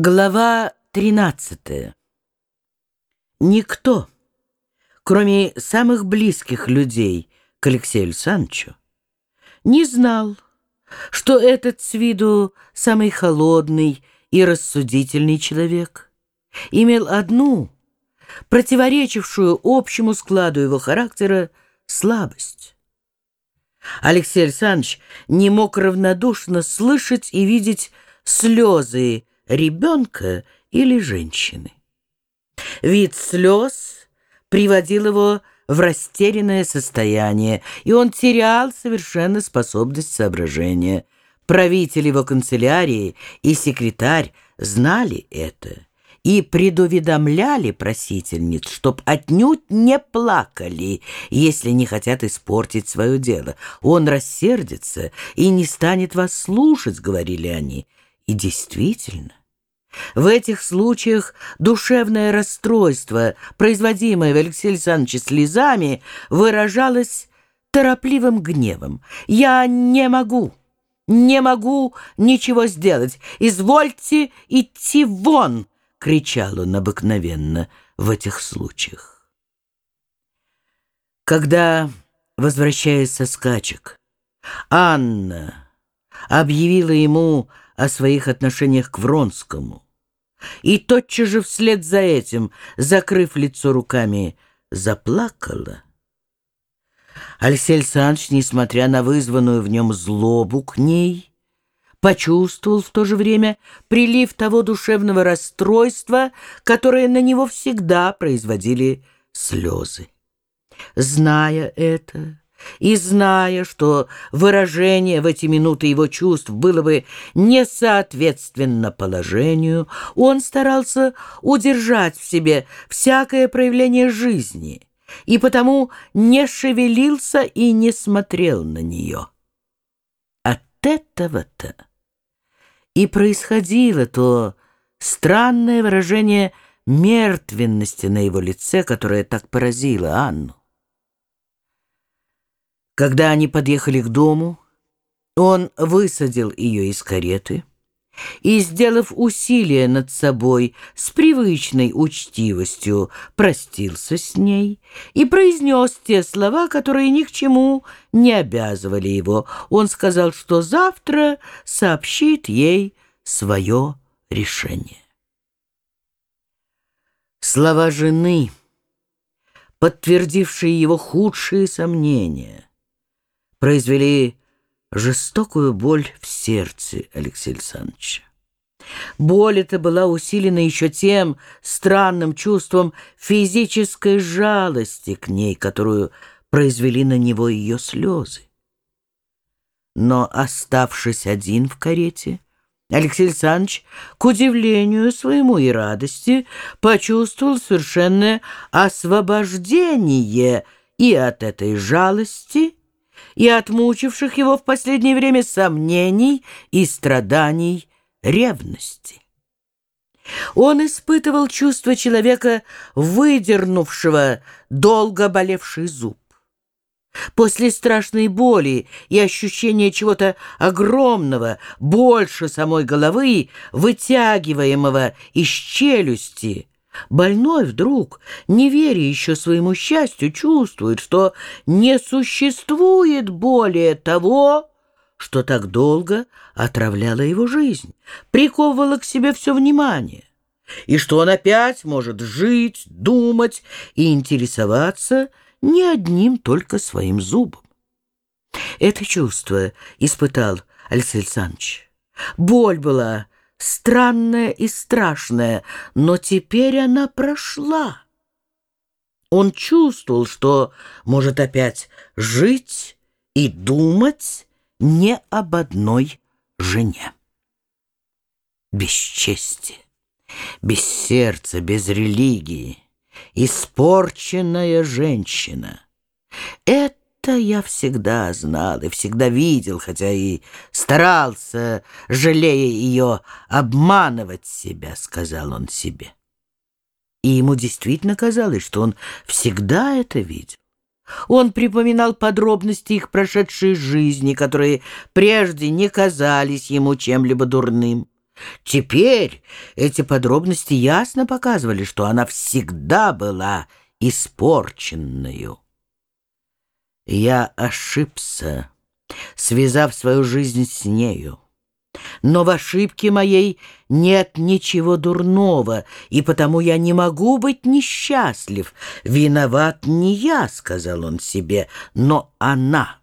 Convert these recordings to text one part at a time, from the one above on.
Глава 13. Никто, кроме самых близких людей к Алексею Александровичу, не знал, что этот с виду самый холодный и рассудительный человек имел одну, противоречившую общему складу его характера, слабость. Алексей Александрович не мог равнодушно слышать и видеть слезы ребенка или женщины. Вид слез приводил его в растерянное состояние, и он терял совершенно способность соображения. Правитель его канцелярии и секретарь знали это и предуведомляли просительниц, чтоб отнюдь не плакали, если не хотят испортить свое дело. Он рассердится и не станет вас слушать, говорили они. И действительно, в этих случаях душевное расстройство, производимое в Алексее Александровиче слезами, выражалось торопливым гневом. «Я не могу, не могу ничего сделать. Извольте идти вон!» — кричал он обыкновенно в этих случаях. Когда, возвращаясь со скачек, Анна объявила ему о своих отношениях к Вронскому. И тотчас же вслед за этим, закрыв лицо руками, заплакала. Алексей Александрович, несмотря на вызванную в нем злобу к ней, почувствовал в то же время прилив того душевного расстройства, которое на него всегда производили слезы. Зная это, и зная, что выражение в эти минуты его чувств было бы несоответственно положению, он старался удержать в себе всякое проявление жизни и потому не шевелился и не смотрел на нее. От этого-то и происходило то странное выражение мертвенности на его лице, которое так поразило Анну. Когда они подъехали к дому, он высадил ее из кареты и, сделав усилие над собой с привычной учтивостью, простился с ней и произнес те слова, которые ни к чему не обязывали его. Он сказал, что завтра сообщит ей свое решение. Слова жены, подтвердившие его худшие сомнения — произвели жестокую боль в сердце Алексея Александровича. Боль эта была усилена еще тем странным чувством физической жалости к ней, которую произвели на него ее слезы. Но, оставшись один в карете, Алексей Александрович, к удивлению своему и радости, почувствовал совершенное освобождение и от этой жалости, и отмучивших его в последнее время сомнений и страданий ревности. Он испытывал чувство человека, выдернувшего долго болевший зуб. После страшной боли и ощущения чего-то огромного, больше самой головы, вытягиваемого из челюсти, Больной вдруг, не веря еще своему счастью, чувствует, что не существует более того, что так долго отравляло его жизнь, приковывало к себе все внимание, и что он опять может жить, думать и интересоваться не одним только своим зубом. Это чувство испытал Алексей Александрович. Боль была странная и страшная, но теперь она прошла. Он чувствовал, что может опять жить и думать не об одной жене. Без чести, без сердца, без религии, испорченная женщина — это это я всегда знал и всегда видел, хотя и старался, жалея ее, обманывать себя, сказал он себе. И ему действительно казалось, что он всегда это видел. Он припоминал подробности их прошедшей жизни, которые прежде не казались ему чем-либо дурным. Теперь эти подробности ясно показывали, что она всегда была испорченную. Я ошибся, связав свою жизнь с нею. Но в ошибке моей нет ничего дурного, и потому я не могу быть несчастлив. Виноват не я, — сказал он себе, — но она.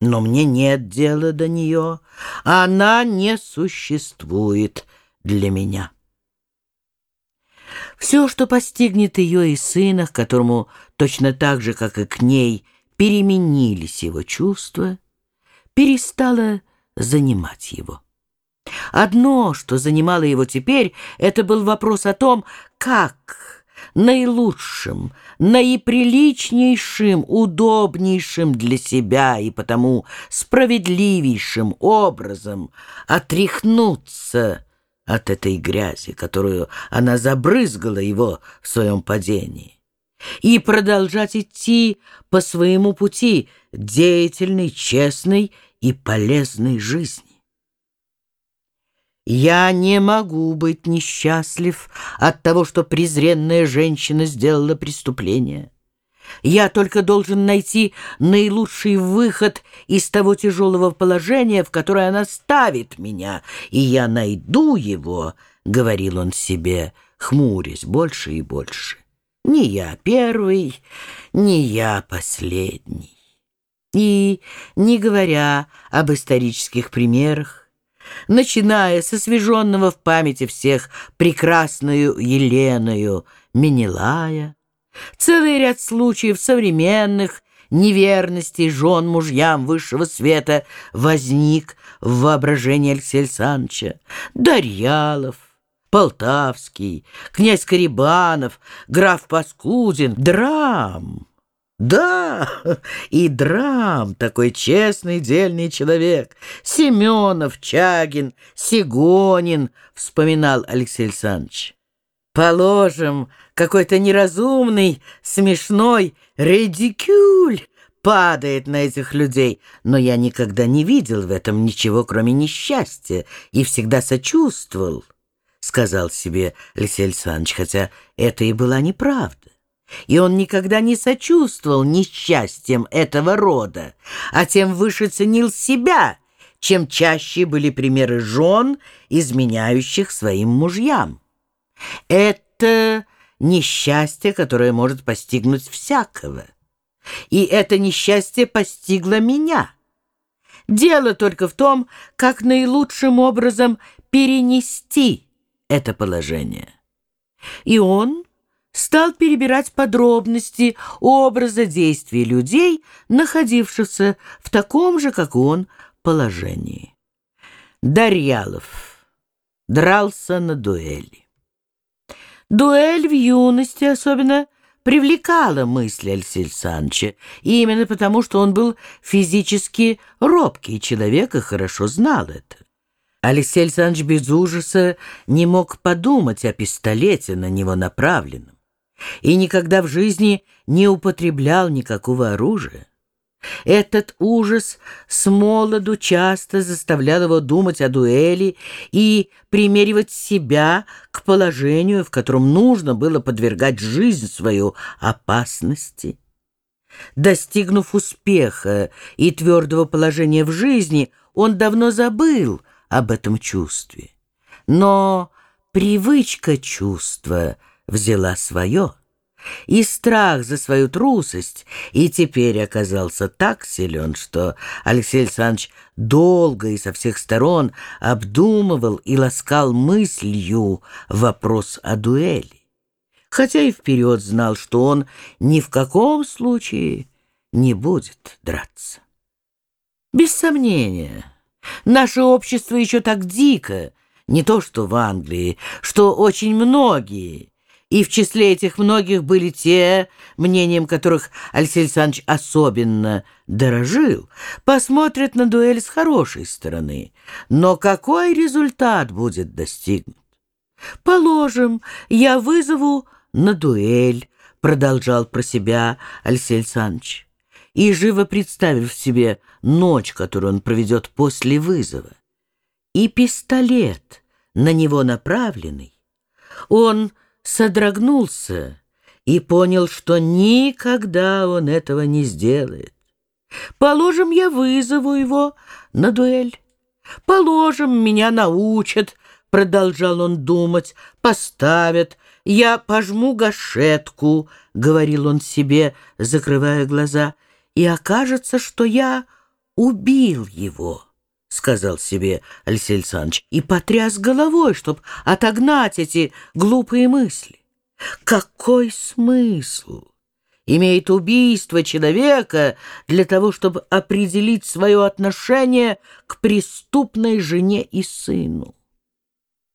Но мне нет дела до нее. Она не существует для меня. Все, что постигнет ее и сына, которому точно так же, как и к ней, переменились его чувства, перестало занимать его. Одно, что занимало его теперь, это был вопрос о том, как наилучшим, наиприличнейшим, удобнейшим для себя и потому справедливейшим образом отряхнуться от этой грязи, которую она забрызгала его в своем падении, и продолжать идти по своему пути деятельной, честной и полезной жизни. Я не могу быть несчастлив от того, что презренная женщина сделала преступление. Я только должен найти наилучший выход из того тяжелого положения, в которое она ставит меня, и я найду его, — говорил он себе, хмурясь больше и больше. Не я первый, не я последний. И, не говоря об исторических примерах, начиная с освеженного в памяти всех прекрасную Еленою Менелая, целый ряд случаев современных неверностей жен мужьям высшего света возник в воображении Алексея Александровича, Дарьялов, Полтавский, князь Карибанов, граф Паскудин, драм. Да, и Драм, такой честный, дельный человек. Семенов, Чагин, Сигонин, вспоминал Алексей Александрович. Положим, какой-то неразумный, смешной редикюль падает на этих людей, но я никогда не видел в этом ничего, кроме несчастья, и всегда сочувствовал, — сказал себе Алексей Александрович, хотя это и была неправда и он никогда не сочувствовал несчастьям этого рода, а тем выше ценил себя, чем чаще были примеры жен, изменяющих своим мужьям. Это несчастье, которое может постигнуть всякого. И это несчастье постигло меня. Дело только в том, как наилучшим образом перенести это положение. И он стал перебирать подробности образа действий людей, находившихся в таком же, как он, положении. Дарьялов дрался на дуэли. Дуэль в юности особенно привлекала мысли Алексея Александровича, именно потому, что он был физически робкий человек и хорошо знал это. Алексей Александрович без ужаса не мог подумать о пистолете на него направленном и никогда в жизни не употреблял никакого оружия. Этот ужас с молоду часто заставлял его думать о дуэли и примеривать себя к положению, в котором нужно было подвергать жизнь свою опасности. Достигнув успеха и твердого положения в жизни, он давно забыл об этом чувстве. Но привычка чувства — взяла свое, и страх за свою трусость и теперь оказался так силен, что Алексей Александрович долго и со всех сторон обдумывал и ласкал мыслью вопрос о дуэли, хотя и вперед знал, что он ни в каком случае не будет драться. Без сомнения, наше общество еще так дико, не то что в Англии, что очень многие — и в числе этих многих были те, мнением которых Алексей Александрович особенно дорожил, посмотрят на дуэль с хорошей стороны. Но какой результат будет достигнут? «Положим, я вызову на дуэль», — продолжал про себя Алексей Александрович, и живо представив себе ночь, которую он проведет после вызова. И пистолет — на него направленный, он содрогнулся и понял, что никогда он этого не сделает. Положим, я вызову его на дуэль. Положим, меня научат, продолжал он думать, поставят, я пожму гашетку, говорил он себе, закрывая глаза, и окажется, что я убил его сказал себе Алексей Александрович, и потряс головой, чтобы отогнать эти глупые мысли. Какой смысл имеет убийство человека для того, чтобы определить свое отношение к преступной жене и сыну?